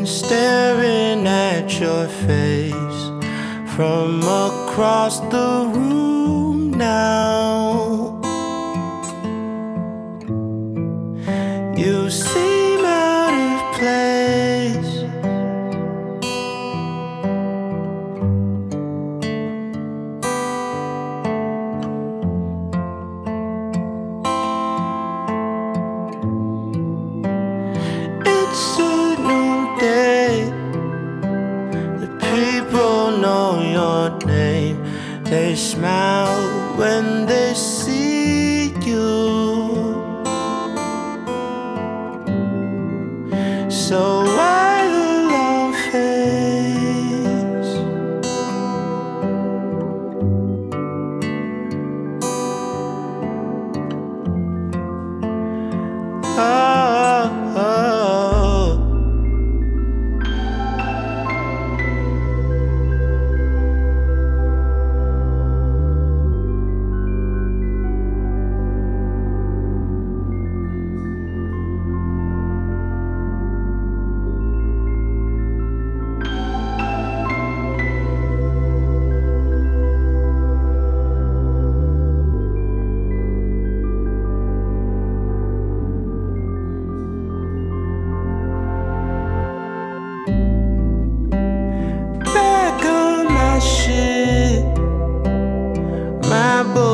been staring at your face from across the room your name. They smile when they see you. So why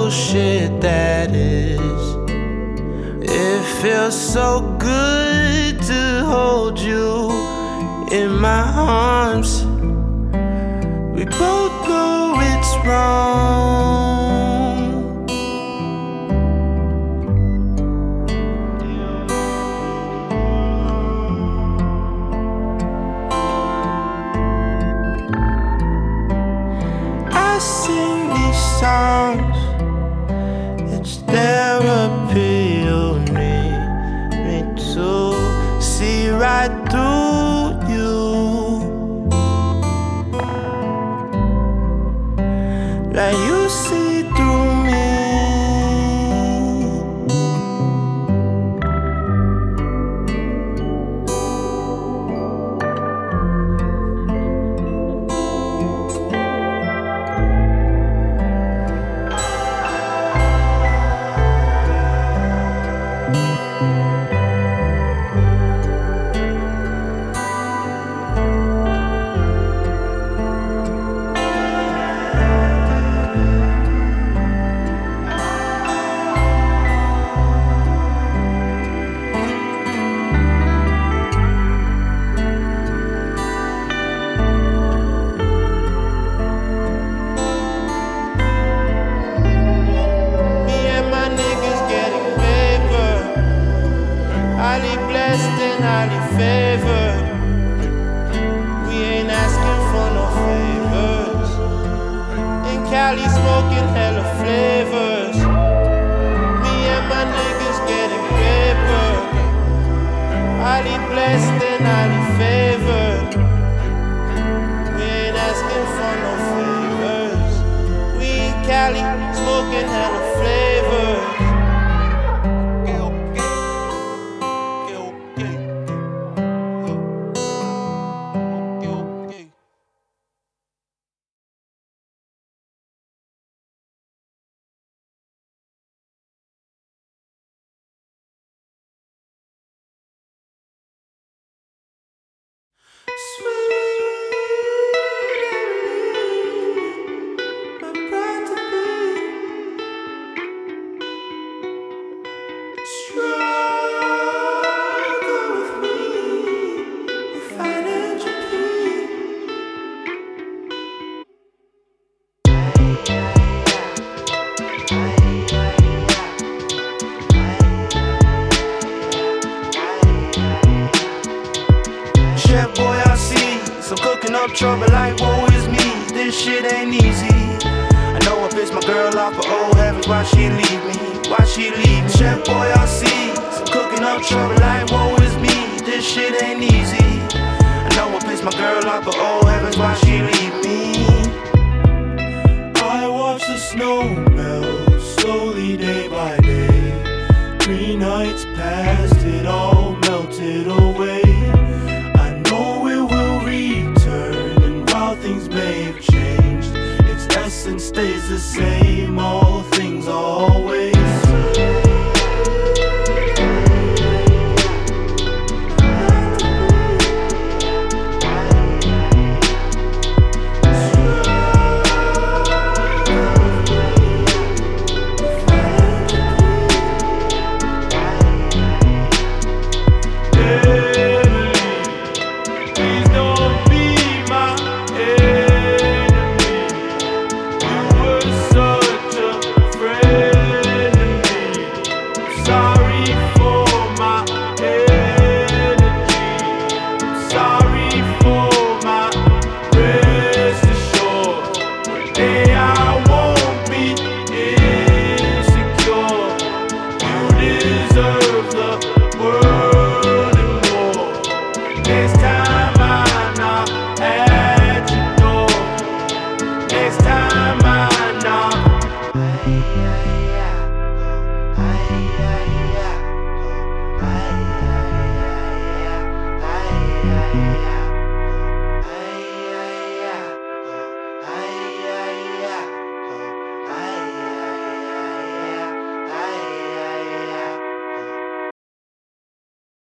bullshit, that is. It feels so good to hold you in my arms. We both know it's wrong. Highly blessed and highly favored. We ain't asking for no favors. In Cali, smoking hella flavors. Me and my niggas getting paper. Highly blessed and highly favored. We ain't asking for no favors. We in Cali, smoking hella flavors. Up trouble like woe is me. This shit ain't easy. I know I pissed my girl off, but oh heavens, why she leave me? Why she leave me? Chef boy, I see some cooking up trouble like woe is me. This shit ain't easy. I know I pissed my girl off, but oh heavens, why she leave me? I watch the snow